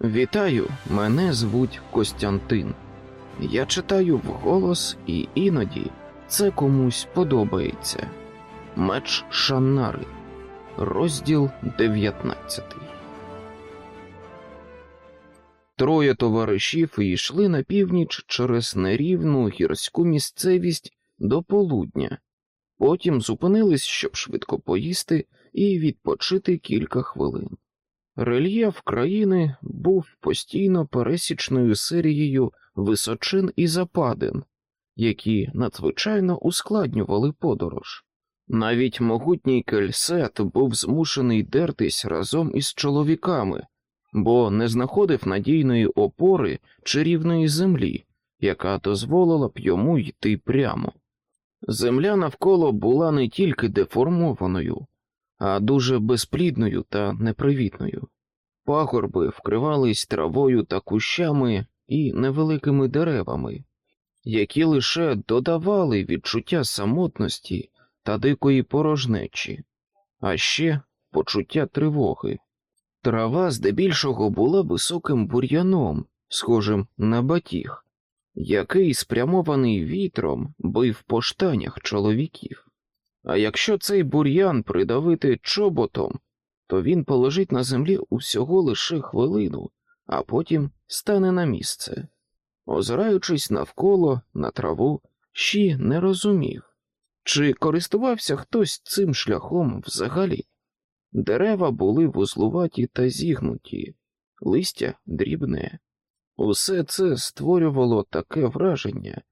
Вітаю, мене звуть Костянтин. Я читаю вголос, і іноді це комусь подобається. Меч Шаннари, розділ 19. Троє товаришів йшли на північ через нерівну гірську місцевість до полудня. Потім зупинились, щоб швидко поїсти і відпочити кілька хвилин. Рельєф країни був постійно пересічною серією височин і западин, які надзвичайно ускладнювали подорож. Навіть могутній кельсет був змушений дертись разом із чоловіками, бо не знаходив надійної опори чи рівної землі, яка дозволила б йому йти прямо. Земля навколо була не тільки деформованою, а дуже безплідною та непривітною. Пагорби вкривались травою та кущами і невеликими деревами, які лише додавали відчуття самотності та дикої порожнечі, а ще почуття тривоги. Трава здебільшого була високим бур'яном, схожим на батіг, який, спрямований вітром, бив по штанях чоловіків. А якщо цей бур'ян придавити чоботом, то він положить на землі усього лише хвилину, а потім стане на місце. Озираючись навколо на траву, Ші не розумів, чи користувався хтось цим шляхом взагалі. Дерева були вузлуваті та зігнуті, листя дрібне. Усе це створювало таке враження,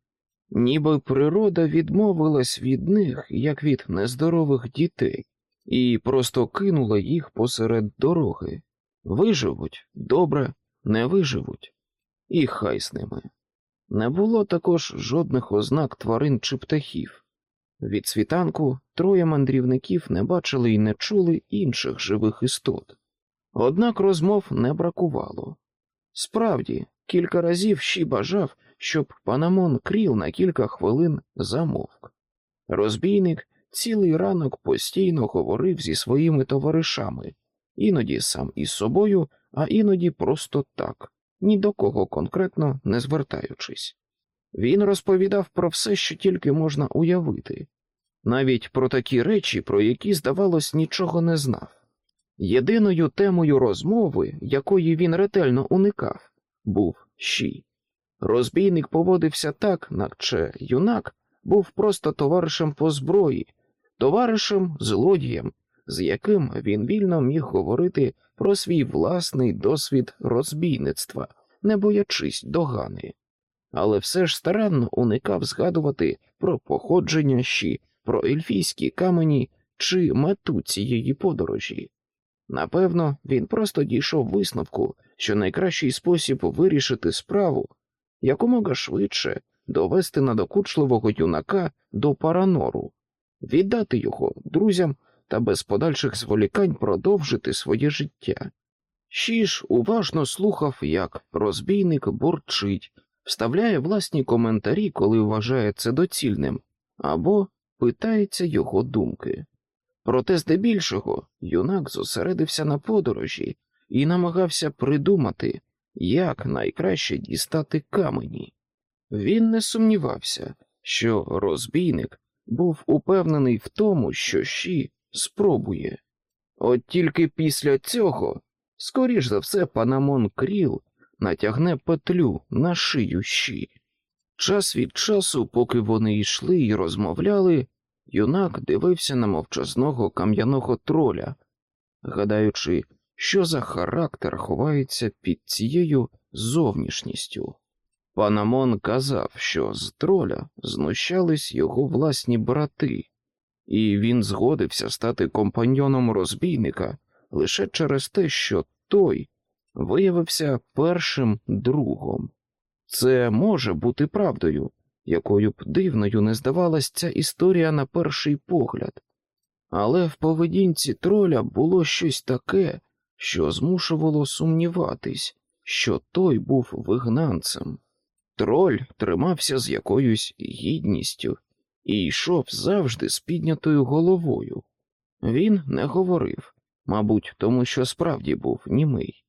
ніби природа відмовилась від них, як від нездорових дітей, і просто кинула їх посеред дороги. Виживуть добре, не виживуть, і хай з ними. Не було також жодних ознак тварин чи птахів. Від світанку троє мандрівників не бачили і не чули інших живих істот. Однак розмов не бракувало. Справді, кілька разів Ші бажав, щоб Панамон кріл на кілька хвилин замовк. Розбійник цілий ранок постійно говорив зі своїми товаришами, іноді сам із собою, а іноді просто так, ні до кого конкретно не звертаючись. Він розповідав про все, що тільки можна уявити, навіть про такі речі, про які, здавалось, нічого не знав. Єдиною темою розмови, якої він ретельно уникав, був щі. Розбійник поводився так, наче юнак був просто товаришем по зброї, товаришем злодієм, з яким він вільно міг говорити про свій власний досвід розбійництва, не боячись догани, але все ж старанно уникав згадувати про походження щі, про ельфійські камені чи мету цієї подорожі. Напевно, він просто дійшов висновку, що найкращий спосіб вирішити справу якомога швидше довести надокучливого юнака до паранору, віддати його друзям та без подальших зволікань продовжити своє життя. Шіш уважно слухав, як розбійник бурчить, вставляє власні коментарі, коли вважає це доцільним, або питається його думки. Проте, здебільшого, юнак зосередився на подорожі і намагався придумати, як найкраще дістати камені. Він не сумнівався, що розбійник був упевнений в тому, що Ші спробує. От тільки після цього, скоріш за все, Панамон Кріл натягне петлю на шию Ші. Час від часу, поки вони йшли і розмовляли, юнак дивився на мовчазного кам'яного троля, гадаючи, що за характер ховається під цією зовнішністю. Панамон казав, що з троля знущались його власні брати, і він згодився стати компаньйоном розбійника лише через те, що той виявився першим другом. Це може бути правдою, якою б дивною не здавалась ця історія на перший погляд, але в поведінці троля було щось таке, що змушувало сумніватись, що той був вигнанцем. Троль тримався з якоюсь гідністю і йшов завжди з піднятою головою. Він не говорив, мабуть, тому що справді був німий.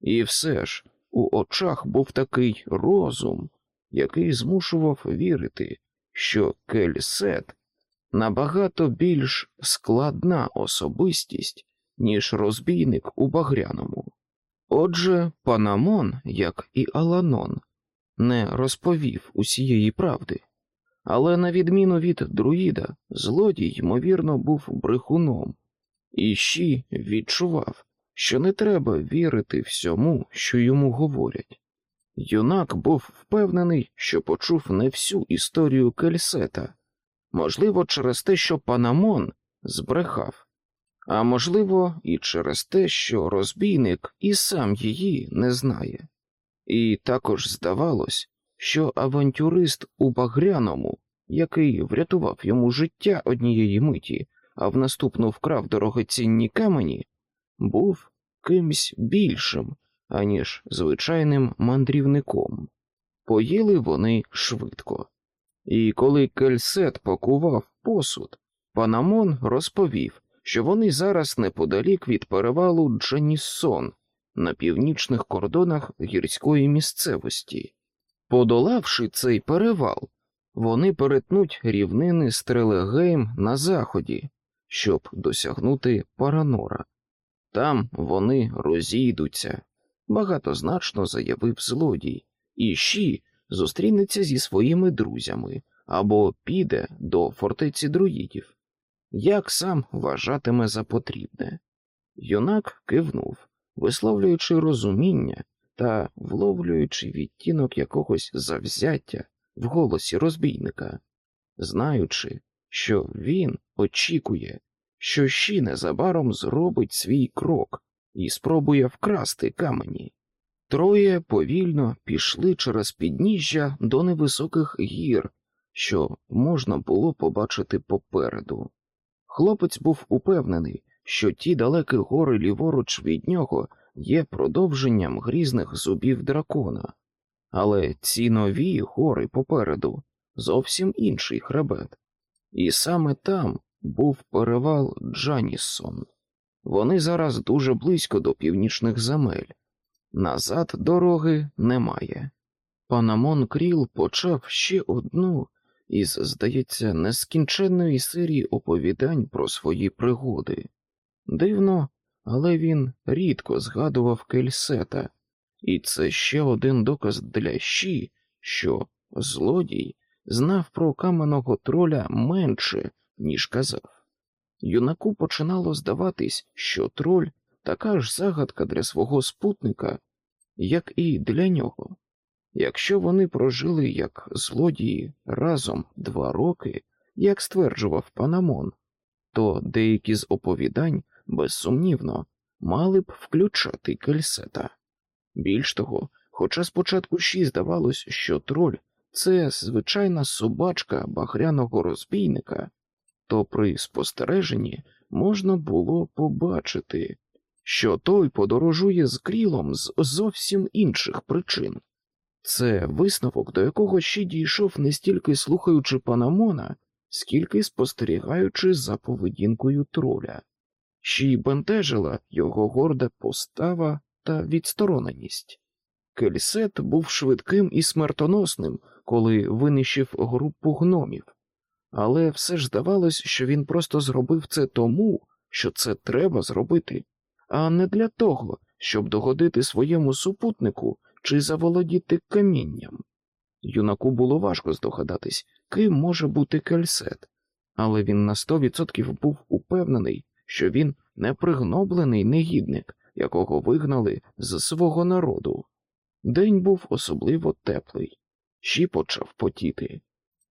І все ж у очах був такий розум, який змушував вірити, що Кельсет набагато більш складна особистість, ніж розбійник у багряному. Отже, Панамон, як і Аланон, не розповів усієї правди, але, на відміну від друїда, злодій, ймовірно, був брехуном, і Щі відчував, що не треба вірити всьому, що йому говорять. Юнак був впевнений, що почув не всю історію Кельсета, можливо, через те, що Панамон збрехав, а можливо, і через те, що розбійник і сам її не знає. І також здавалось, що авантюрист у Багряному, який врятував йому життя однієї миті, а в наступну вкрав дорогоцінні камені, був кимсь більшим, аніж звичайним мандрівником. Поїли вони швидко. І коли Кельсет пакував посуд, Панамон розповів, що вони зараз неподалік від перевалу Джаніссон на північних кордонах гірської місцевості. Подолавши цей перевал, вони перетнуть рівнини Стрелегейм на заході, щоб досягнути Паранора. Там вони розійдуться, багатозначно заявив злодій, і Ші зустрінеться зі своїми друзями або піде до фортеці друїдів, як сам вважатиме за потрібне. Юнак кивнув, висловлюючи розуміння та вловлюючи відтінок якогось завзяття в голосі розбійника, знаючи, що він очікує, що Ші незабаром зробить свій крок і спробує вкрасти камені. Троє повільно пішли через підніжжя до невисоких гір, що можна було побачити попереду. Хлопець був упевнений, що ті далекі гори ліворуч від нього є продовженням грізних зубів дракона, але ці нові гори попереду зовсім інший хребет, і саме там був перевал Джаніссон. Вони зараз дуже близько до північних земель. Назад дороги немає. Панамон Кріл почав ще одну із, здається, нескінченної серії оповідань про свої пригоди. Дивно, але він рідко згадував Кельсета, і це ще один доказ для щі, що злодій знав про каменного троля менше, ніж казав. Юнаку починало здаватись, що троль така ж загадка для свого спутника, як і для нього. Якщо вони прожили як злодії разом два роки, як стверджував Панамон, то деякі з оповідань, безсумнівно, мали б включати кельсета. Більш того, хоча спочатку ші здавалось, що троль це звичайна собачка багряного розбійника, то при спостереженні можна було побачити, що той подорожує з крілом з зовсім інших причин. Це висновок, до якого ще дійшов не стільки слухаючи Панамона, скільки спостерігаючи за поведінкою троля, ще й бентежила його горда постава та відстороненість. Кельсет був швидким і смертоносним, коли винищив групу гномів, але все ж здавалось, що він просто зробив це тому, що це треба зробити, а не для того, щоб догодити своєму супутнику чи заволодіти камінням. Юнаку було важко здогадатись, ким може бути кельсет, але він на сто відсотків був упевнений, що він непригноблений негідник, якого вигнали з свого народу. День був особливо теплий, Щі почав потіти.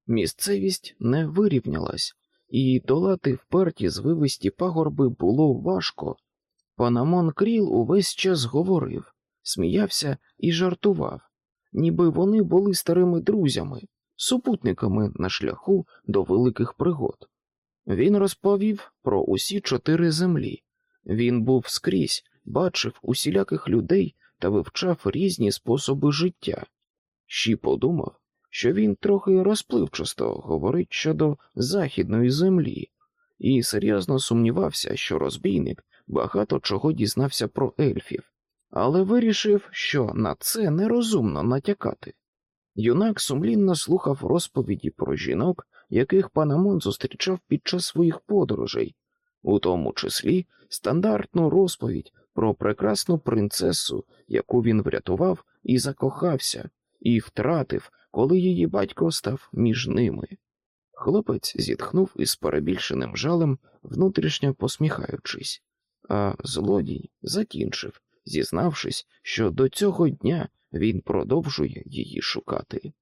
Місцевість не вирівнялась, і долати вперті звивисті пагорби було важко. Панамон Кріл увесь час говорив, сміявся і жартував, ніби вони були старими друзями, супутниками на шляху до великих пригод. Він розповів про усі чотири землі. Він був скрізь, бачив усіляких людей та вивчав різні способи життя. Щі подумав, що він трохи розпливчасто говорить щодо західної землі, і серйозно сумнівався, що розбійник багато чого дізнався про ельфів, але вирішив, що на це нерозумно натякати. Юнак сумлінно слухав розповіді про жінок, яких панамон зустрічав під час своїх подорожей, у тому числі стандартну розповідь про прекрасну принцесу, яку він врятував і закохався, і втратив, коли її батько став між ними. Хлопець зітхнув із перебільшеним жалем, внутрішньо посміхаючись, а злодій закінчив, зізнавшись, що до цього дня він продовжує її шукати.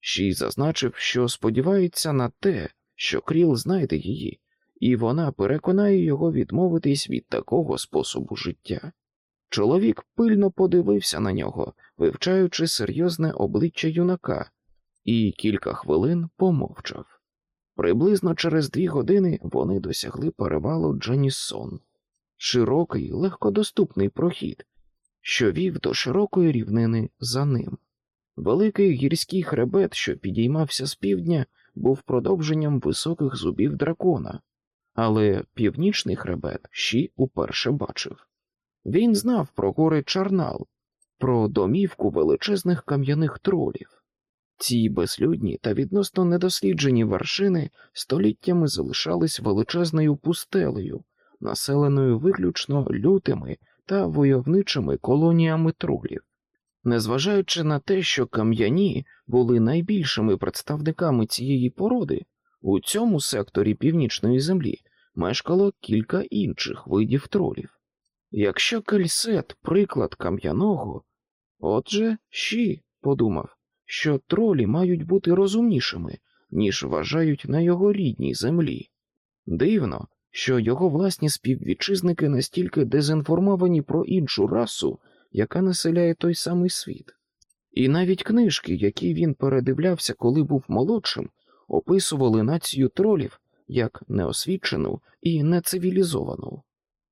Шій зазначив, що сподівається на те, що Кріл знайде її, і вона переконає його відмовитись від такого способу життя. Чоловік пильно подивився на нього, вивчаючи серйозне обличчя юнака, і кілька хвилин помовчав. Приблизно через дві години вони досягли перевалу Дженіссон, широкий, легкодоступний прохід, що вів до широкої рівнини за ним. Великий гірський хребет, що підіймався з півдня, був продовженням високих зубів дракона, але північний хребет Ші уперше бачив. Він знав про гори Чарнал, про домівку величезних кам'яних тролів. Ці безлюдні та відносно недосліджені вершини століттями залишались величезною пустелею, населеною виключно лютими та войовничими колоніями тролів. Незважаючи на те, що кам'яні були найбільшими представниками цієї породи, у цьому секторі північної землі мешкало кілька інших видів тролів. Якщо кельсет приклад кам'яного, отже, щі подумав, що тролі мають бути розумнішими, ніж вважають на його рідній землі. Дивно, що його власні співвітчизники настільки дезінформовані про іншу расу, яка населяє той самий світ. І навіть книжки, які він передивлявся, коли був молодшим, описували націю тролів як неосвічену і нецивілізовану.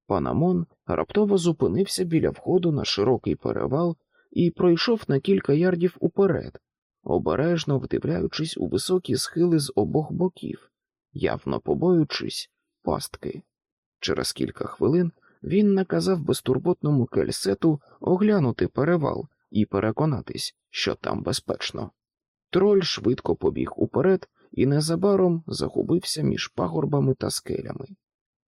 Панамон раптово зупинився біля входу на широкий перевал і пройшов на кілька ярдів уперед, обережно вдивляючись у високі схили з обох боків, явно побоюючись пастки. Через кілька хвилин він наказав безтурботному кельсету оглянути перевал і переконатись, що там безпечно. Троль швидко побіг уперед і незабаром загубився між пагорбами та скелями.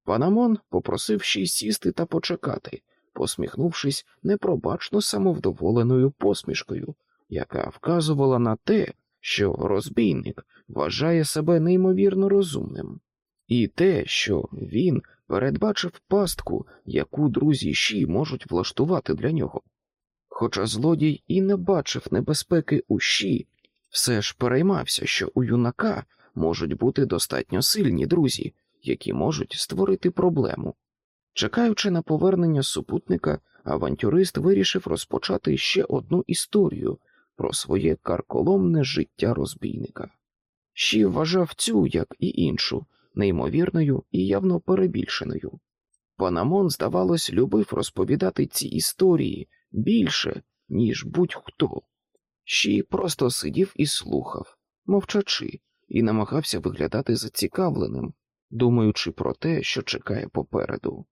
Панамон попросив ще й сісти та почекати, посміхнувшись непробачно самовдоволеною посмішкою, яка вказувала на те, що розбійник вважає себе неймовірно розумним, і те, що він передбачив пастку, яку друзі Ші можуть влаштувати для нього. Хоча злодій і не бачив небезпеки у Ші, все ж переймався, що у юнака можуть бути достатньо сильні друзі, які можуть створити проблему. Чекаючи на повернення супутника, авантюрист вирішив розпочати ще одну історію про своє карколомне життя розбійника. Ші вважав цю, як і іншу, неймовірною і явно перебільшеною. Панамон, здавалось, любив розповідати ці історії більше, ніж будь-хто. Ші просто сидів і слухав, мовчачи, і намагався виглядати зацікавленим, думаючи про те, що чекає попереду.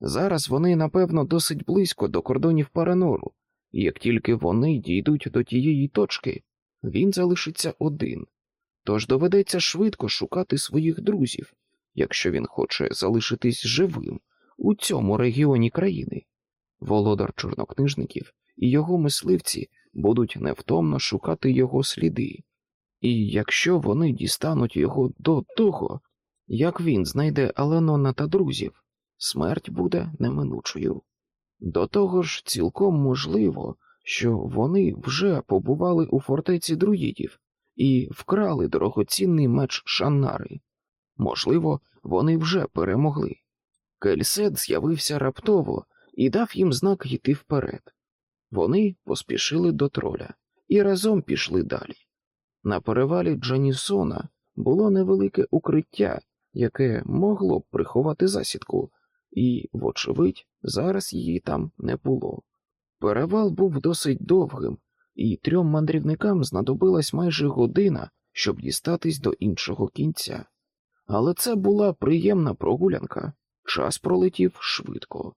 Зараз вони, напевно, досить близько до кордонів Паранору, і як тільки вони дійдуть до тієї точки, він залишиться один, тож доведеться швидко шукати своїх друзів, якщо він хоче залишитись живим у цьому регіоні країни. Володар чорнокнижників і його мисливці будуть невтомно шукати його сліди, і якщо вони дістануть його до того, як він знайде Аленона та друзів, смерть буде неминучою. До того ж, цілком можливо, що вони вже побували у фортеці друїдів і вкрали дорогоцінний меч Шаннари. Можливо, вони вже перемогли. Кельсет з'явився раптово і дав їм знак йти вперед. Вони поспішили до троля і разом пішли далі. На перевалі Джанісона було невелике укриття, яке могло б приховати засідку, і, вочевидь, зараз її там не було. Перевал був досить довгим, і трьом мандрівникам знадобилась майже година, щоб дістатись до іншого кінця. Але це була приємна прогулянка, час пролетів швидко.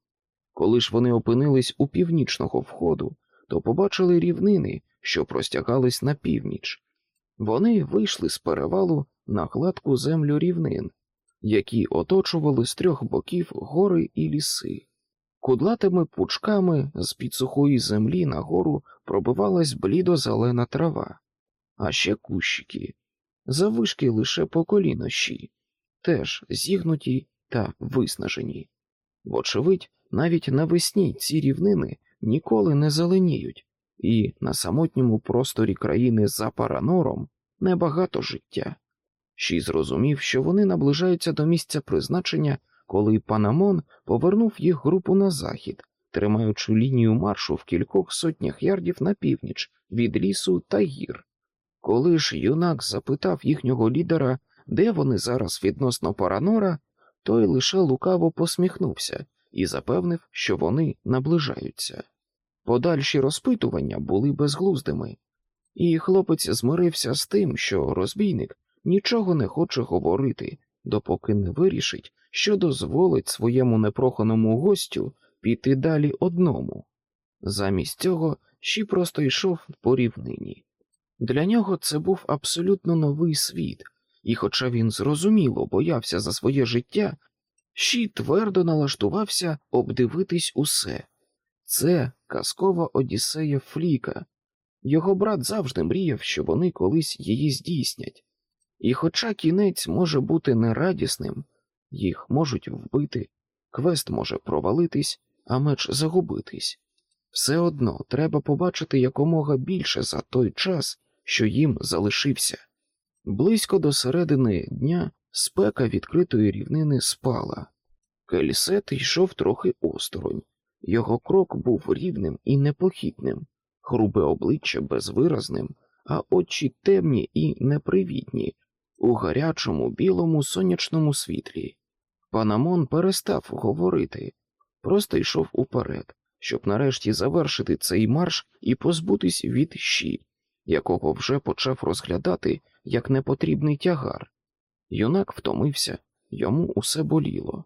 Коли ж вони опинились у північного входу, то побачили рівнини, що простягались на північ. Вони вийшли з перевалу на гладку землю рівнин, які оточували з трьох боків гори і ліси. Кудлатими пучками з під сухої землі нагору пробивалась блідо-зелена трава, а ще кущики, завишки лише по колінощі, теж зігнуті та виснажені. Вочевидь, навіть навесні ці рівнини ніколи не зеленіють, і на самотньому просторі країни за Паранором небагато життя. Ші зрозумів, що вони наближаються до місця призначення, коли Панамон повернув їх групу на захід, тримаючи лінію маршу в кількох сотнях ярдів на північ від лісу та гір. Коли ж юнак запитав їхнього лідера, де вони зараз відносно Паранора, той лише лукаво посміхнувся і запевнив, що вони наближаються. Подальші розпитування були безглуздими, і хлопець змирився з тим, що розбійник нічого не хоче говорити, допоки не вирішить, що дозволить своєму непроханому гостю піти далі одному. Замість цього Щі просто йшов по рівнині. Для нього це був абсолютно новий світ, і, хоча він зрозуміло боявся за своє життя, Щі твердо налаштувався обдивитись усе. Це казкова Одіссея Фліка. Його брат завжди мріяв, що вони колись її здійснять. І хоча кінець може бути нерадісним, їх можуть вбити, квест може провалитись, а меч загубитись. Все одно треба побачити якомога більше за той час, що їм залишився. Близько до середини дня спека відкритої рівнини спала. Кельсет йшов трохи осторонь, його крок був рівним і непохитним, грубе обличчя безвиразним, а очі темні і непривітні у гарячому білому сонячному світлі. Панамон перестав говорити, просто йшов уперед, щоб нарешті завершити цей марш і позбутись від щі, якого вже почав розглядати як непотрібний тягар. Юнак втомився, йому усе боліло,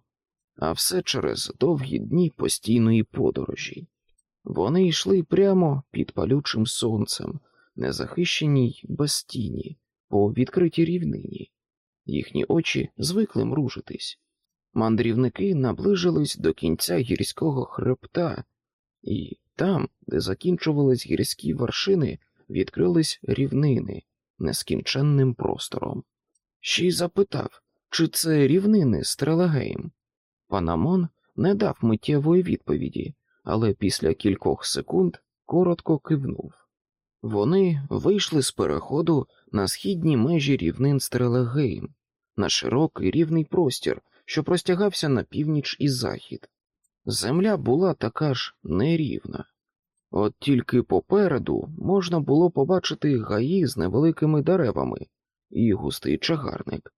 а все через довгі дні постійної подорожі. Вони йшли прямо під палючим сонцем, незахищеній без тіні, по відкритій рівнині. Їхні очі звикли мружитись. Мандрівники наближились до кінця гірського хребта, і там, де закінчувались гірські вершини, відкрились рівнини нескінченним простором. Ще й запитав, чи це рівнини Стрелагейм. Панамон не дав миттєвої відповіді, але після кількох секунд коротко кивнув. Вони вийшли з переходу на східні межі рівнин Стрелагейм, на широкий рівний простір, що простягався на північ і захід. Земля була така ж нерівна. От тільки попереду можна було побачити гаї з невеликими деревами і густий чагарник,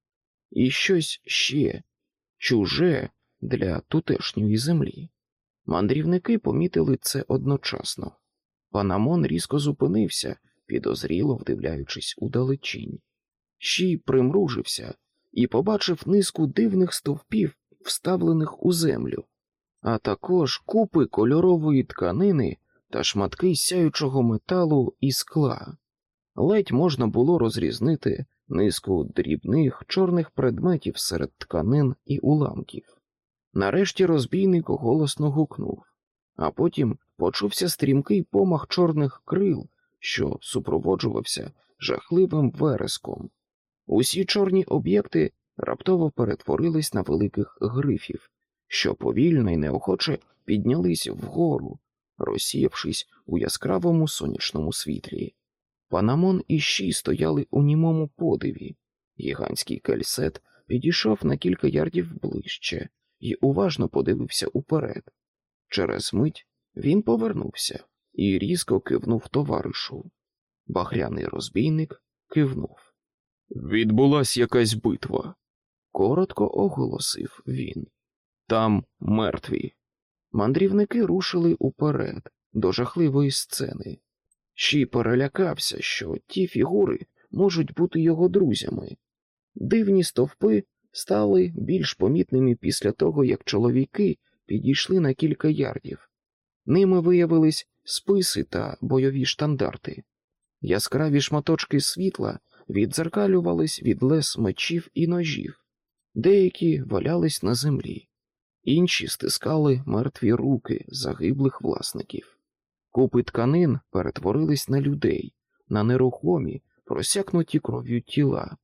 і щось ще чуже для тутешньої землі. Мандрівники помітили це одночасно. Панамон різко зупинився, підозріло вдивляючись у далечінь. Щій примружився і побачив низку дивних стовпів, вставлених у землю, а також купи кольорової тканини та шматки сяючого металу і скла. Ледь можна було розрізнити низку дрібних чорних предметів серед тканин і уламків. Нарешті розбійник голосно гукнув, а потім почувся стрімкий помах чорних крил, що супроводжувався жахливим вереском. Усі чорні об'єкти раптово перетворились на великих грифів, що повільно і неохоче піднялись вгору, розсіявшись у яскравому сонячному світлі. Панамон і Щі стояли у німому подиві. Гігантський кельсет підійшов на кілька ярдів ближче і уважно подивився уперед. Через мить він повернувся і різко кивнув товаришу. Багряний розбійник кивнув. Відбулась якась битва, коротко оголосив він. Там мертві. Мандрівники рушили уперед до жахливої сцени. Щі перелякався, що ті фігури можуть бути його друзями. Дивні стовпи стали більш помітними після того, як чоловіки підійшли на кілька ярдів. Ними виявились списи та бойові штандарти. Яскраві шматочки світла віддзеркалювались від лес мечів і ножів, деякі валялись на землі, інші стискали мертві руки загиблих власників. Купи тканин перетворились на людей, на нерухомі, просякнуті кров'ю тіла.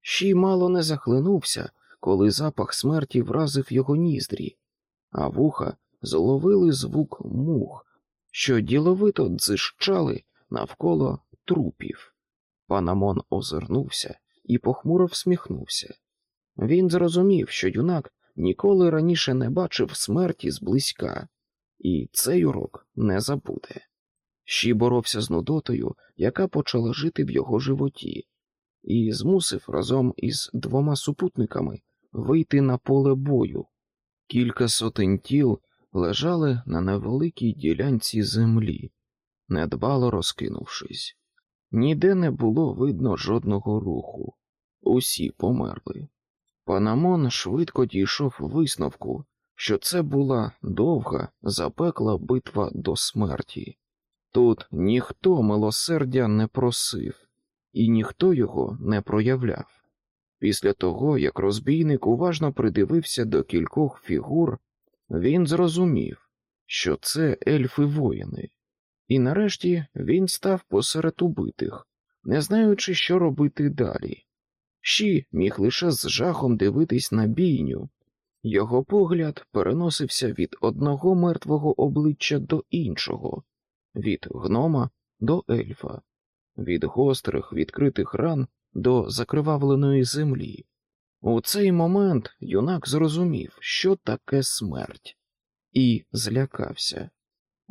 Щій мало не захлинувся, коли запах смерті вразив його ніздрі, а вуха зловили звук мух, що діловито дзищали навколо трупів. Панамон озирнувся і похмуро всміхнувся. Він зрозумів, що юнак ніколи раніше не бачив смерті зблизька, і цей урок не забуде. Щі боровся з нудотою, яка почала жити в його животі, і змусив разом із двома супутниками вийти на поле бою. Кілька сотень тіл лежали на невеликій ділянці землі, недбало розкинувшись. Ніде не було видно жодного руху, усі померли. Панамон швидко дійшов висновку, що це була довга, запекла битва до смерті. Тут ніхто милосердя не просив, і ніхто його не проявляв. Після того, як розбійник уважно придивився до кількох фігур, він зрозумів, що це ельфи воїни, і нарешті він став посеред убитих, не знаючи, що робити далі. Щі міг лише з жахом дивитись на бійню, його погляд переносився від одного мертвого обличчя до іншого, від гнома до ельфа, від гострих відкритих ран до закривавленої землі. У цей момент юнак зрозумів, що таке смерть, і злякався.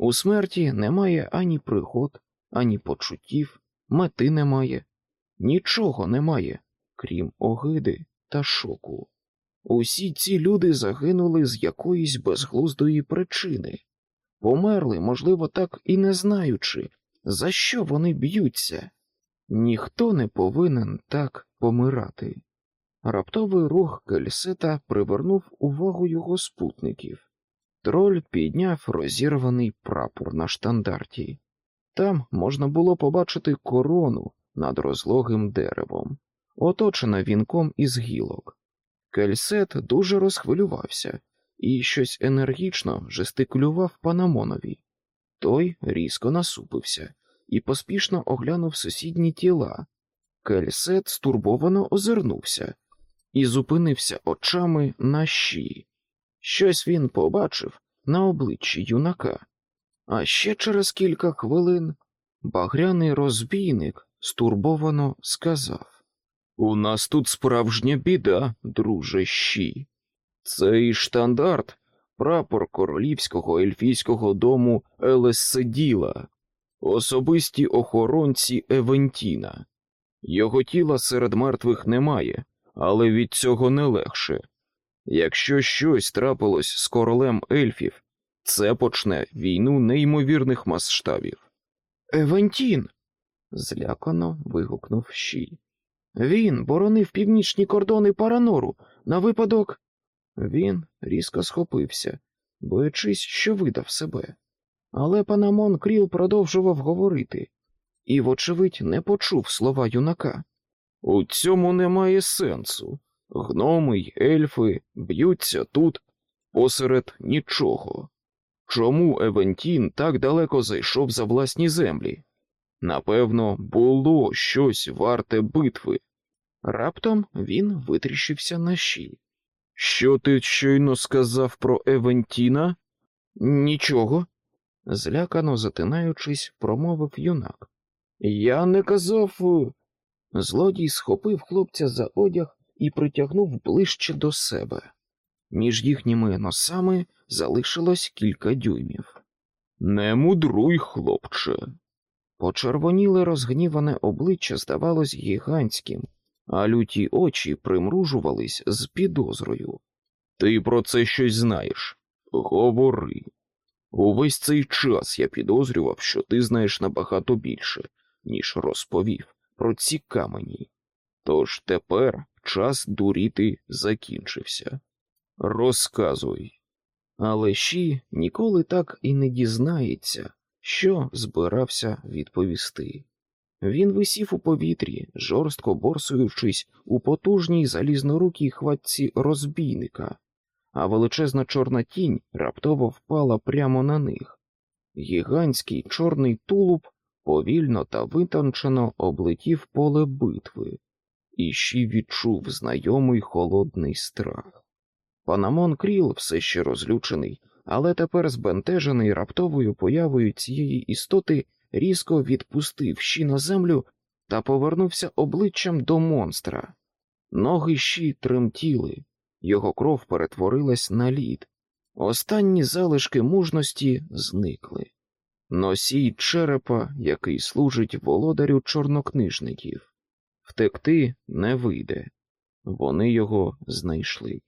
У смерті немає ані пригод, ані почуттів, мети немає, нічого немає, крім огиди та шоку. Усі ці люди загинули з якоїсь безглуздої причини, померли, можливо, так і не знаючи, за що вони б'ються. Ніхто не повинен так помирати. Раптовий рух Кельсета привернув увагу його спутників. Троль підняв розірваний прапор на штандарті. Там можна було побачити корону над розлогим деревом, оточена вінком із гілок. Кельсет дуже розхвилювався і щось енергічно жестикулював Панамонові. Той різко насупився і поспішно оглянув сусідні тіла. Кельсет стурбовано озирнувся і зупинився очами на щі. Щось він побачив на обличчі юнака. А ще через кілька хвилин багряний розбійник стурбовано сказав У нас тут справжня біда, друже щі. Цей штандарт прапор королівського ельфійського дому Елесседіла, особисті охоронці Евентіна. Його тіла серед мертвих немає, але від цього не легше. Якщо щось трапилось з королем ельфів, це почне війну неймовірних масштабів. Евентін. злякано вигукнув Щій. Він боронив північні кордони Паранору на випадок. Він різко схопився, боячись, що видав себе. Але панамон Кріл продовжував говорити і, вочевидь, не почув слова юнака. У цьому немає сенсу. Гноми й ельфи б'ються тут посеред нічого. Чому Евентін так далеко зайшов за власні землі? Напевно, було щось варте битви. Раптом він витріщився на щіль. Що ти щойно сказав про Евентіна? Нічого, злякано затинаючись, промовив юнак. Я не казав. Злодій схопив хлопця за одяг і притягнув ближче до себе. Між їхніми носами залишилось кілька дюймів. Не мудруй, хлопче. Почервоніле розгніване обличчя здавалось гігантським, а люті очі примружувались з підозрою. Ти про це щось знаєш. Говори. Увесь цей час я підозрював, що ти знаєш набагато більше, ніж розповів про ці камені. Тож тепер час дуріти закінчився. Розказуй. Але Ші ніколи так і не дізнається, що збирався відповісти. Він висів у повітрі, жорстко борсуючись у потужній залізнорукій хватці розбійника, а величезна чорна тінь раптово впала прямо на них. Гігантський чорний тулуб повільно та витончено облетів поле битви, і ще відчув знайомий холодний страх. Панамон Кріл, все ще розлючений, але тепер збентежений раптовою появою цієї істоти, різко відпустив щі на землю та повернувся обличчям до монстра. Ноги щі тремтіли, його кров перетворилась на лід. Останні залишки мужності зникли. Носій черепа, який служить володарю чорнокнижників. Втекти не вийде. Вони його знайшли.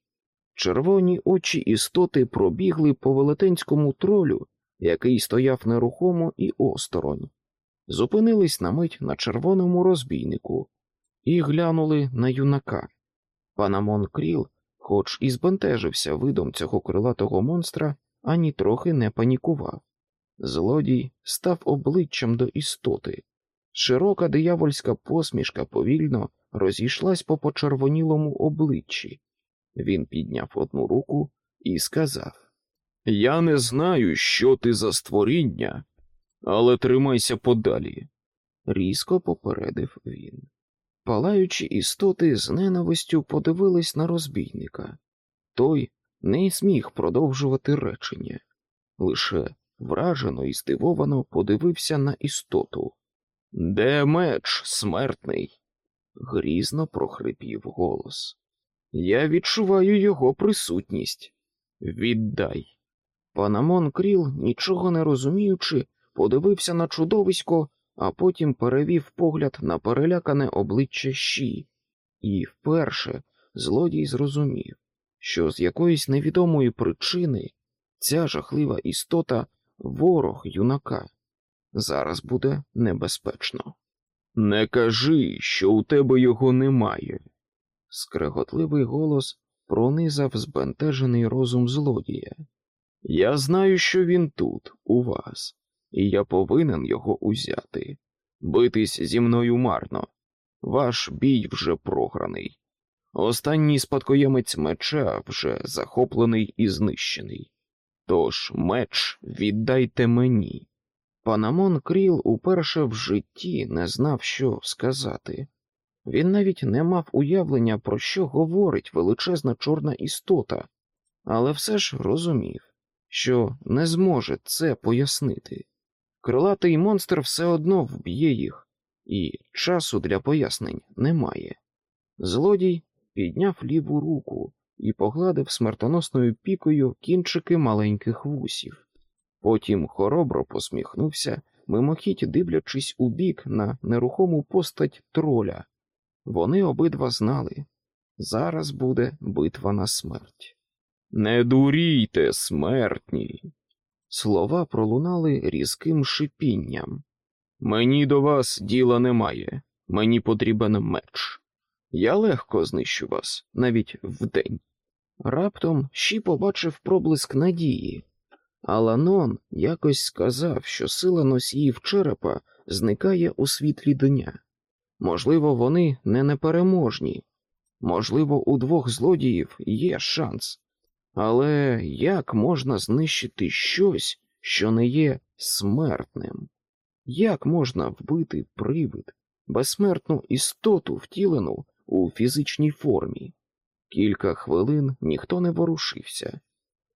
Червоні очі істоти пробігли по велетенському тролю, який стояв нерухомо і осторонь, зупинились на мить на червоному розбійнику і глянули на юнака. Панамон Кріл, хоч і збентежився видом цього крилатого монстра, ані трохи не панікував. Злодій став обличчям до істоти. Широка диявольська посмішка повільно розійшлась по почервонілому обличчі. Він підняв одну руку і сказав: Я не знаю, що ти за створіння, але тримайся подалі. Різко попередив він. Палаючі істоти з ненавистю подивились на розбійника. Той не зміг продовжувати речення, лише вражено і здивовано подивився на істоту. Де меч смертний? грізно прохрипів голос. Я відчуваю його присутність. Віддай. Панамон Кріл, нічого не розуміючи, подивився на чудовисько, а потім перевів погляд на перелякане обличчя щі, і вперше злодій зрозумів, що з якоїсь невідомої причини ця жахлива істота ворог юнака. Зараз буде небезпечно. Не кажи, що у тебе його немає. Скреготливий голос пронизав збентежений розум злодія. Я знаю, що він тут, у вас, і я повинен його узяти. Битись зі мною марно. Ваш бій вже програний. Останній спадкоємець меча вже захоплений і знищений. Тож меч віддайте мені. Панамон Кріл уперше в житті не знав, що сказати. Він навіть не мав уявлення, про що говорить величезна чорна істота, але все ж розумів, що не зможе це пояснити. Крилатий монстр все одно вб'є їх, і часу для пояснень немає. Злодій підняв ліву руку і погладив смертоносною пікою кінчики маленьких вусів. Потім хоробро посміхнувся, мимохідь дивлячись у бік на нерухому постать троля. Вони обидва знали зараз буде битва на смерть. Не дурійте, смертні. Слова пролунали різким шипінням. Мені до вас діла немає, мені потрібен меч. Я легко знищу вас навіть вдень. Раптом Ші побачив проблиск надії. Аланон якось сказав, що сила носіїв черепа зникає у світлі дня. Можливо, вони не непереможні, можливо, у двох злодіїв є шанс. Але як можна знищити щось, що не є смертним? Як можна вбити привид, безсмертну істоту, втілену у фізичній формі? Кілька хвилин ніхто не ворушився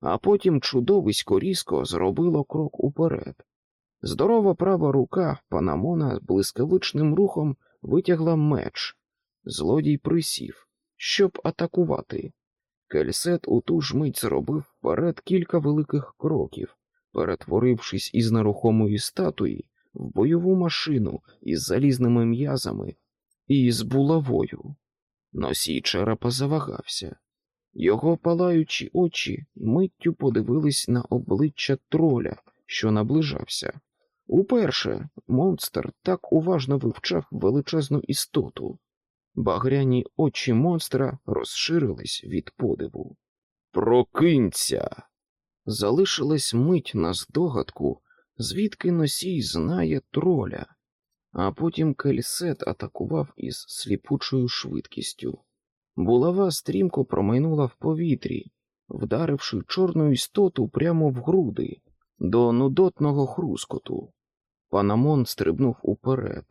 а потім чудовисько різко зробило крок уперед. Здорова права рука Панамона блискавичним рухом витягла меч. Злодій присів, щоб атакувати. Кельсет у ту ж мить зробив вперед кілька великих кроків, перетворившись із нерухомої статуї в бойову машину із залізними м'язами і з булавою. Носій черепа завагався. Його палаючі очі миттю подивились на обличчя троля, що наближався. Уперше монстр так уважно вивчав величезну істоту. Багряні очі монстра розширились від подиву. Прокинься. залишилась мить на здогадку, звідки носій знає троля, а потім кельсет атакував із сліпучою швидкістю. Булава стрімко промайнула в повітрі, вдаривши чорну істоту прямо в груди до нудотного хрускоту. Панамон стрибнув уперед,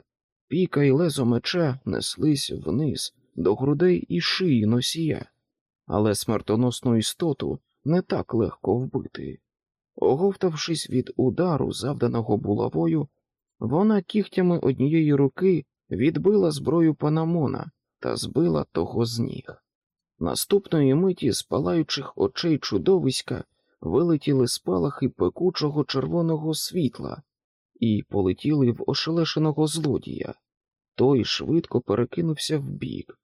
піка й лезо меча неслись вниз до грудей і шиї носія, але смертоносну істоту не так легко вбити. Оговтавшись від удару, завданого булавою, вона кігтями однієї руки відбила зброю Панамона та збила того з ніг. Наступної миті з палаючих очей чудовиська вилетіли спалахи пекучого червоного світла і полетіли в ошелешеного злодія. Той швидко перекинувся вбік,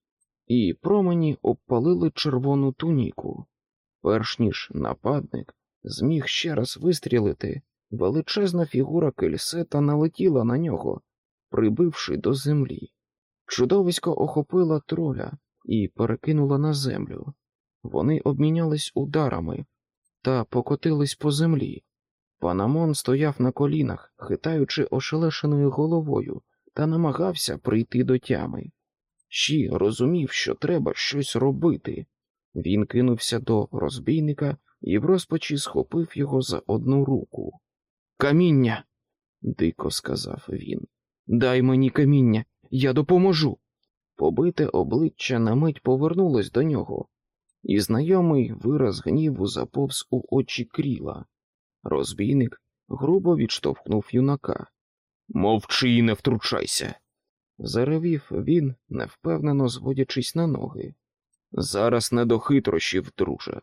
і промені обпалили червону туніку. Перш ніж нападник зміг ще раз вистрілити, величезна фігура кельсета налетіла на нього, прибивши до землі. Чудовисько охопила троля і перекинула на землю. Вони обмінялись ударами та покотились по землі. Панамон стояв на колінах, хитаючи ошелешеною головою, та намагався прийти до тями. Щі розумів, що треба щось робити. Він кинувся до розбійника і в розпачі схопив його за одну руку. Каміння, дико сказав він. Дай мені каміння, я допоможу. Побите обличчя на мить повернулось до нього, і знайомий вираз гніву заповз у очі кріла. Розбійник грубо відштовхнув юнака. Мовчи і не втручайся. Заревів він, невпевнено зводячись на ноги. Зараз не до хитрощів, друже.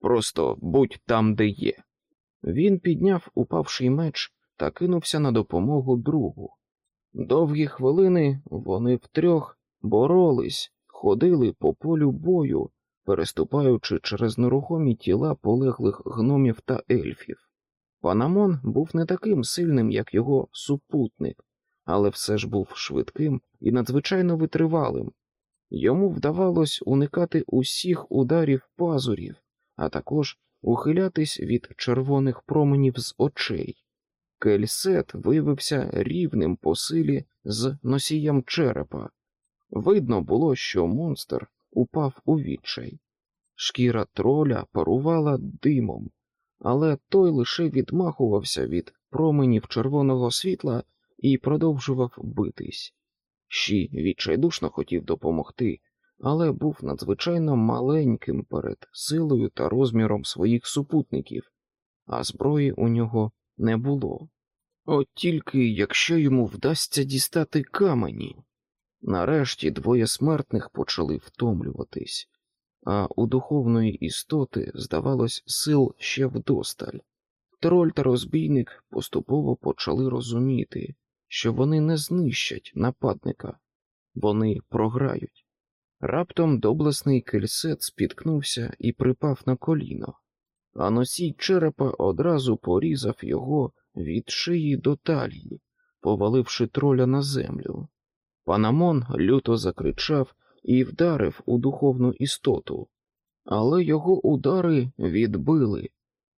Просто будь там, де є. Він підняв упавший меч та кинувся на допомогу другу. Довгі хвилини вони втрьох боролись, ходили по полю бою, переступаючи через нерухомі тіла полеглих гномів та ельфів. Панамон був не таким сильним, як його супутник, але все ж був швидким і надзвичайно витривалим. Йому вдавалось уникати усіх ударів пазурів, а також ухилятись від червоних променів з очей. Кельсет виявився рівним по силі з носієм черепа. Видно було, що монстр упав у відчай. Шкіра троля парувала димом, але той лише відмахувався від променів червоного світла і продовжував битись. Щі відчайдушно хотів допомогти, але був надзвичайно маленьким перед силою та розміром своїх супутників, а зброї у нього не було. От тільки якщо йому вдасться дістати камені. Нарешті двоє смертних почали втомлюватись, а у духовної істоти, здавалось, сил ще вдосталь. Троль та розбійник поступово почали розуміти, що вони не знищать нападника, вони програють. Раптом доблесний кельсет спіткнувся і припав на коліно, а носій черепа одразу порізав його від шиї до талії, поваливши троля на землю. Панамон люто закричав і вдарив у духовну істоту, але його удари відбили,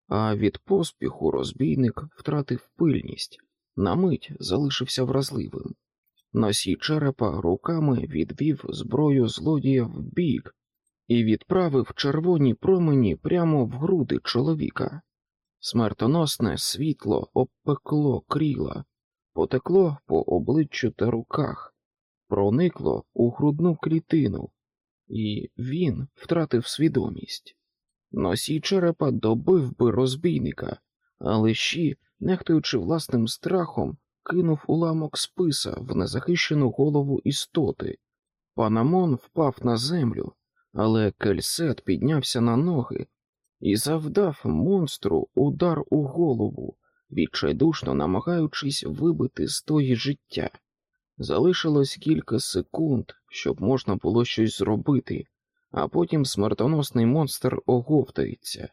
а від поспіху розбійник втратив пильність, на мить залишився вразливим. Носій черепа руками відвів зброю злодія в бік і відправив червоні промені прямо в груди чоловіка. Смертоносне світло обпекло кріла, потекло по обличчю та руках, проникло у грудну клітину, і він втратив свідомість. Носій черепа добив би розбійника, але щі, нехтуючи власним страхом, кинув уламок списа в незахищену голову істоти. Панамон впав на землю, але кельсет піднявся на ноги і завдав монстру удар у голову, відчайдушно намагаючись вибити з тої життя. Залишилось кілька секунд, щоб можна було щось зробити, а потім смертоносний монстр оговтається.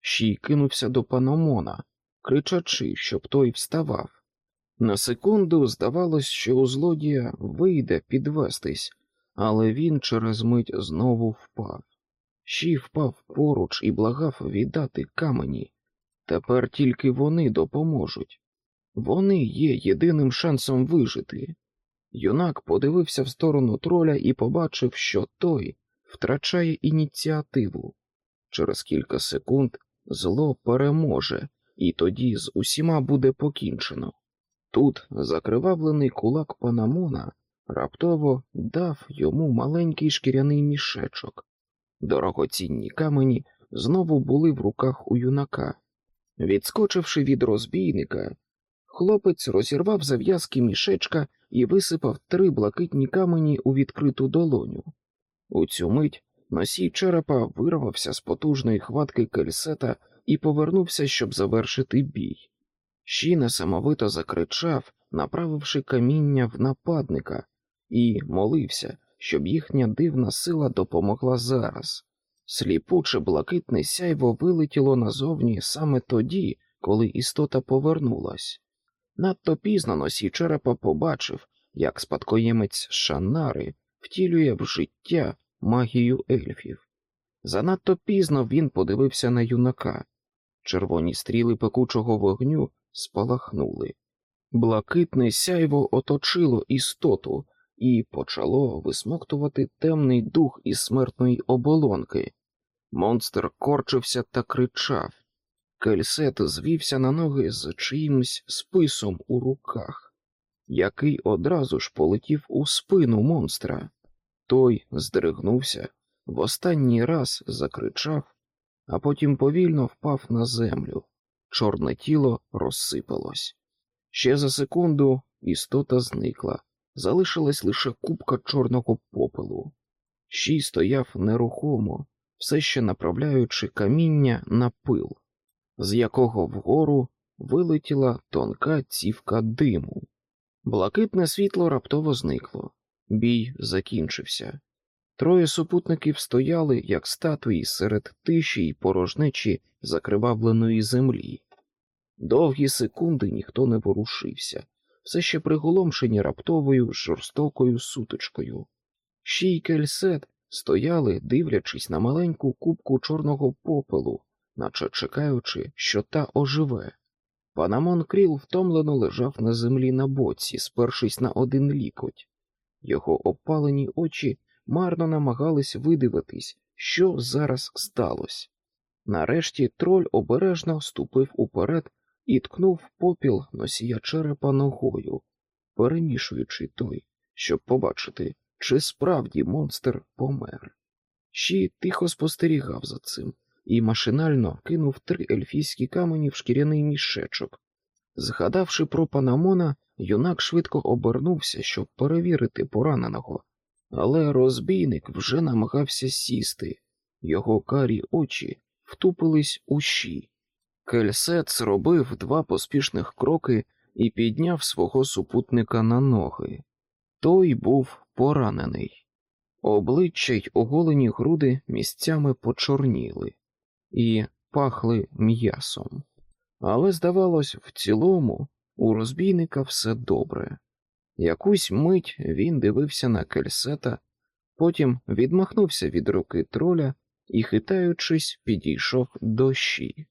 Щій кинувся до паномона, кричачи, щоб той вставав. На секунду здавалось, що у злодія вийде підвестись, але він через мить знову впав. Щі впав поруч і благав віддати камені, Тепер тільки вони допоможуть. Вони є єдиним шансом вижити. Юнак подивився в сторону троля і побачив, що той втрачає ініціативу. Через кілька секунд зло переможе, і тоді з усіма буде покінчено. Тут закривавлений кулак Панамона раптово дав йому маленький шкіряний мішечок. Дорогоцінні камені знову були в руках у юнака. Відскочивши від розбійника, хлопець розірвав зав'язки мішечка і висипав три блакитні камені у відкриту долоню. У цю мить носій черепа вирвався з потужної хватки кельсета і повернувся, щоб завершити бій. Щі несамовито закричав, направивши каміння в нападника, і молився, щоб їхня дивна сила допомогла зараз. Сліпуче блакитне сяйво вилетіло назовні саме тоді, коли істота повернулась. Надто пізно носій черепа побачив, як спадкоємець Шанари втілює в життя магію ельфів. Занадто пізно він подивився на юнака. Червоні стріли пекучого вогню спалахнули. Блакитне сяйво оточило істоту і почало висмоктувати темний дух із смертної оболонки. Монстр корчився та кричав. Кельсет звівся на ноги з чиїмсь списом у руках, який одразу ж полетів у спину монстра. Той здригнувся, в останній раз закричав, а потім повільно впав на землю. Чорне тіло розсипалось. Ще за секунду істота зникла, залишилась лише купка чорного попелу. Щій стояв нерухомо, все ще направляючи каміння на пил, з якого вгору вилетіла тонка цівка диму. Блакитне світло раптово зникло, бій закінчився. Троє супутників стояли, як статуї серед тиші й порожнечі закривавленої землі. Довгі секунди ніхто не ворушився, все ще приголомшені раптовою жорстокою сутичкою. Щі й кельсет стояли, дивлячись на маленьку кубку чорного попелу, наче чекаючи, що та оживе. Панамон Кріл втомлено лежав на землі на боці, спершись на один лікоть. Його опалені очі марно намагались видивитись, що зараз сталося. Нарешті троль обережно ступив уперед і ткнув попіл носія черепа ногою, перемішуючи той, щоб побачити, чи справді монстр помер. Щі тихо спостерігав за цим і машинально кинув три ельфійські камені в шкіряний мішечок. Згадавши про панамона, юнак швидко обернувся, щоб перевірити пораненого, але розбійник вже намагався сісти, його карі очі втупились у щі. Кельсет зробив два поспішних кроки і підняв свого супутника на ноги. Той був поранений. Обличчя й оголені груди місцями почорніли і пахли м'ясом. Але, здавалось, в цілому у розбійника все добре. Якусь мить він дивився на кельсета, потім відмахнувся від руки троля і, хитаючись, підійшов до щі.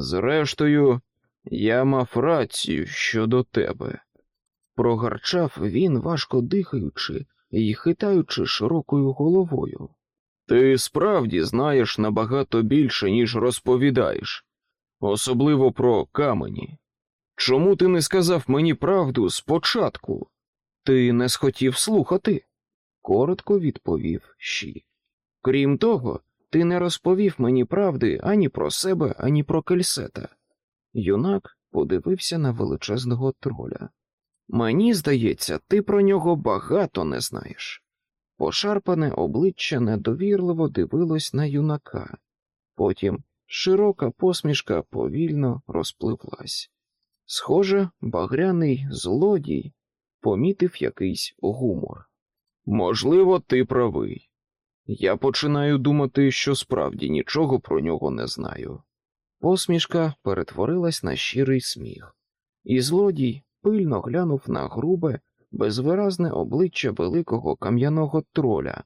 Зрештою, я мав рацію щодо тебе. Прогарчав він, важко дихаючи і хитаючи широкою головою. Ти справді знаєш набагато більше, ніж розповідаєш, особливо про камені. Чому ти не сказав мені правду спочатку? Ти не схотів слухати? коротко відповів Щі. Крім того, ти не розповів мені правди ані про себе, ані про кельсета. Юнак подивився на величезного троля. Мені здається, ти про нього багато не знаєш. Пошарпане обличчя недовірливо дивилось на юнака, потім широка посмішка повільно розпливлась. Схоже, багряний злодій помітив якийсь гумор. Можливо, ти правий. Я починаю думати, що справді нічого про нього не знаю. Посмішка перетворилась на щирий сміх, і злодій пильно глянув на грубе, безвиразне обличчя великого кам'яного троля.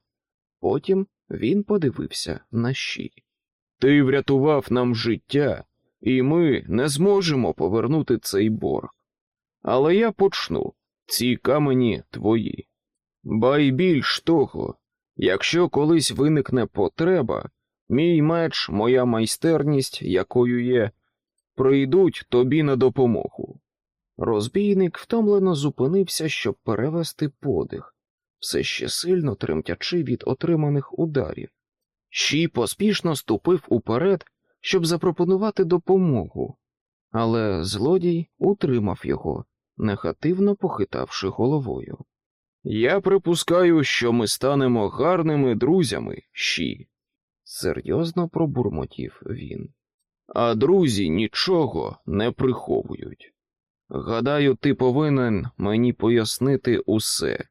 Потім він подивився на щі. Ти врятував нам життя і ми не зможемо повернути цей борг. Але я почну ці камені твої. Ба й більш того, якщо колись виникне потреба, мій меч, моя майстерність, якою є, прийдуть тобі на допомогу. Розбійник втомлено зупинився, щоб перевести подих, все ще сильно тремтячи від отриманих ударів. Щі поспішно ступив уперед, щоб запропонувати допомогу, але злодій утримав його, негативно похитавши головою. Я припускаю, що ми станемо гарними друзями, щі, серйозно пробурмотів він. А друзі нічого не приховують. Гадаю, ти повинен мені пояснити усе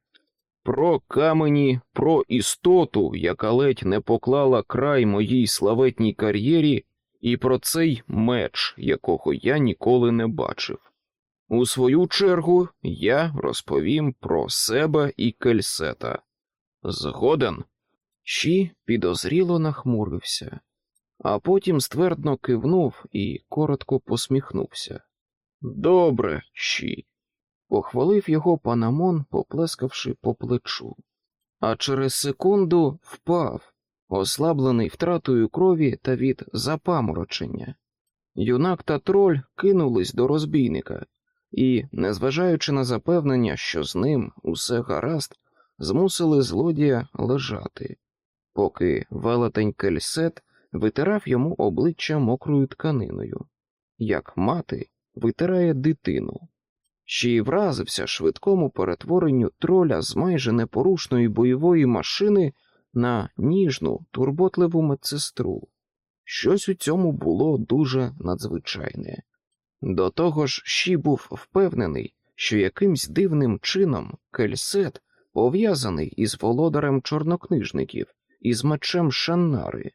про камені, про істоту, яка ледь не поклала край моїй славетній кар'єрі, і про цей меч, якого я ніколи не бачив. У свою чергу я розповім про себе і кельсета. Згоден? Щі підозріло нахмурився, а потім ствердно кивнув і коротко посміхнувся. Добре, щі. Похвалив його панамон, поплескавши по плечу, а через секунду впав, ослаблений втратою крові та від запаморочення. Юнак та троль кинулись до розбійника і, незважаючи на запевнення, що з ним усе гаразд, змусили злодія лежати, поки велетень кельсет витирав йому обличчя мокрою тканиною, як мати витирає дитину. Ще й вразився швидкому перетворенню троля з майже непорушної бойової машини на ніжну, турботливу медсестру. Щось у цьому було дуже надзвичайне. До того ж, Ші був впевнений, що якимсь дивним чином кельсет пов'язаний із володарем чорнокнижників із мечем Шаннари.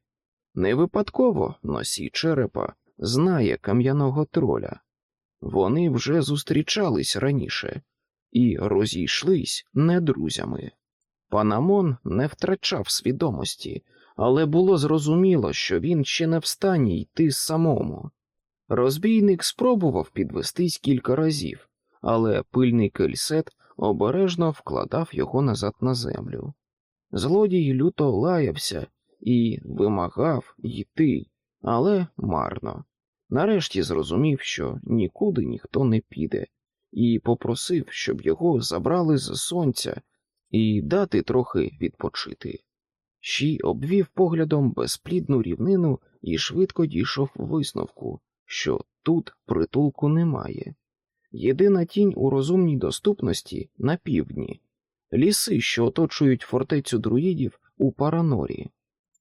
Не випадково носій черепа знає кам'яного троля. Вони вже зустрічались раніше і розійшлись не друзями. Панамон не втрачав свідомості, але було зрозуміло, що він ще не встані йти самому. Розбійник спробував підвестись кілька разів, але пильний кельсет обережно вкладав його назад на землю. Злодій люто лаявся і вимагав йти, але марно. Нарешті зрозумів, що нікуди ніхто не піде, і попросив, щоб його забрали з сонця і дати трохи відпочити. Щій обвів поглядом безплідну рівнину і швидко дійшов висновку, що тут притулку немає. Єдина тінь у розумній доступності на півдні, ліси, що оточують фортецю друїдів у Паранорі.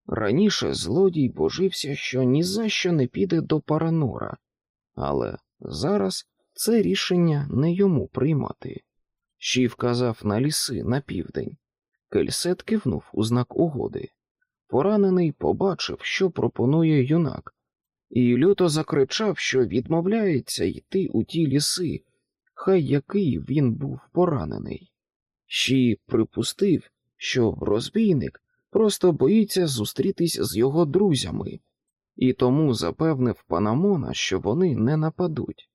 Раніше злодій божився, що ні за що не піде до Паранора, але зараз це рішення не йому приймати. Щій вказав на ліси на південь. Кельсет кивнув у знак угоди. Поранений побачив, що пропонує юнак, і люто закричав, що відмовляється йти у ті ліси, хай який він був поранений. Щі припустив, що розбійник просто боїться зустрітись з його друзями, і тому запевнив Панамона, що вони не нападуть.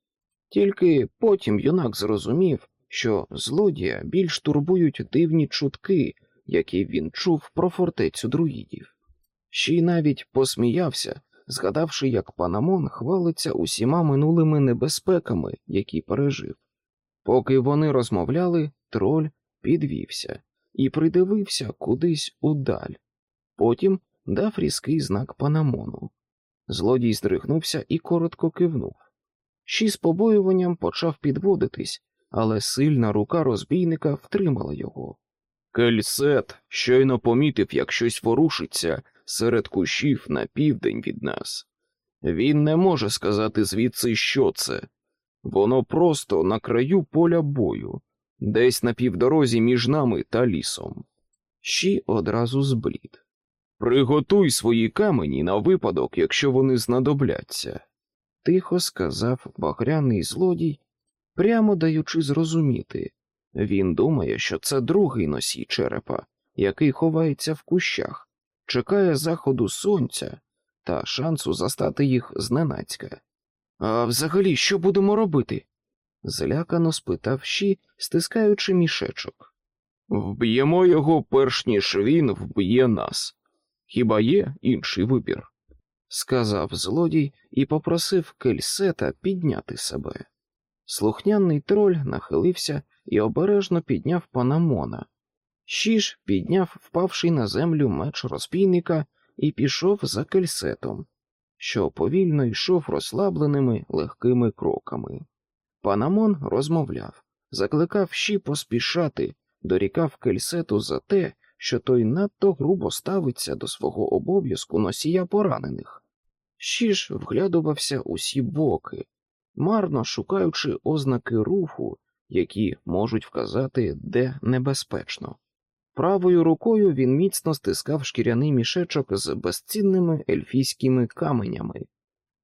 Тільки потім юнак зрозумів, що злодія більш турбують дивні чутки, які він чув про фортецю друїдів. Ще й навіть посміявся, згадавши, як Панамон хвалиться усіма минулими небезпеками, які пережив. Поки вони розмовляли, троль підвівся і придивився кудись удаль. Потім дав різкий знак Панамону. Злодій здригнувся і коротко кивнув. Щі з побоюванням почав підводитись, але сильна рука розбійника втримала його. Кельсет щойно помітив, як щось ворушиться серед кущів на південь від нас. Він не може сказати звідси, що це. Воно просто на краю поля бою, десь на півдорозі між нами та лісом. Щі одразу зблід. Приготуй свої камені на випадок, якщо вони знадобляться, тихо сказав багряний злодій, прямо даючи зрозуміти. Він думає, що це другий носій черепа, який ховається в кущах, чекає заходу сонця та шансу застати їх зненацька. А взагалі, що будемо робити? злякано спитав Ші, стискаючи мішечок. Вб'ємо його, перш ніж він вб'є нас. Хіба є інший вибір? сказав злодій і попросив кельсета підняти себе. Слухняний троль нахилився і обережно підняв панамона. Щіж підняв впавший на землю меч розпійника і пішов за кельсетом, що повільно йшов розслабленими легкими кроками. Панамон розмовляв, закликав щі поспішати, дорікав кельсету за те, що той надто грубо ставиться до свого обов'язку носія поранених. Ж вглядувався усі боки, марно шукаючи ознаки руху, які можуть вказати, де небезпечно. Правою рукою він міцно стискав шкіряний мішечок з безцінними ельфійськими каменями,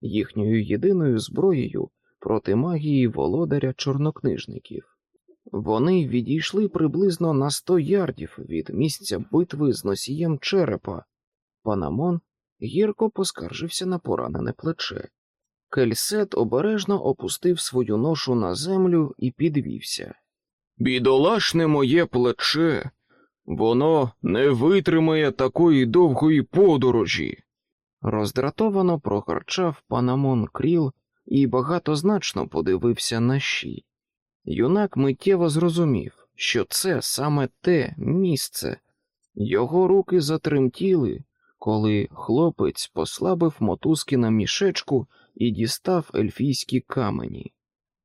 їхньою єдиною зброєю проти магії володаря чорнокнижників. Вони відійшли приблизно на сто ярдів від місця битви з носієм черепа. Панамон гірко поскаржився на поранене плече. Кельсет обережно опустив свою ношу на землю і підвівся. Бідолашне моє плече, воно не витримає такої довгої подорожі. Роздратовано прогарчав панамон кріл і багатозначно подивився на щі. Юнак миттєво зрозумів, що це саме те місце. Його руки затремтіли, коли хлопець послабив мотузки на мішечку і дістав ельфійські камені.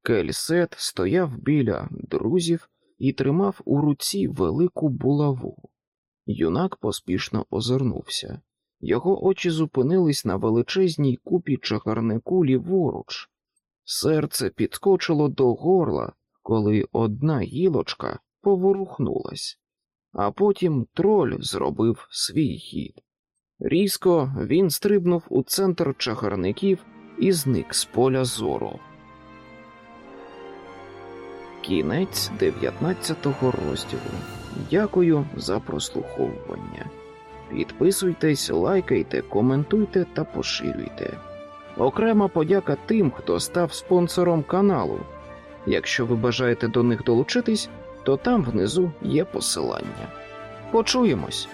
Кельсет стояв біля друзів і тримав у руці велику булаву. Юнак поспішно озирнувся. Його очі зупинились на величезній купі чагарнику ліворуч. Серце підскочило до горла, коли одна гілочка поворухнулась, а потім троль зробив свій хід. Різко він стрибнув у центр чагарників і зник з поля зору. Кінець 19 розділу. Дякую за прослуховування. Підписуйтесь, лайкайте, коментуйте та поширюйте. Окрема подяка тим, хто став спонсором каналу. Якщо ви бажаєте до них долучитись, то там внизу є посилання. Почуємось!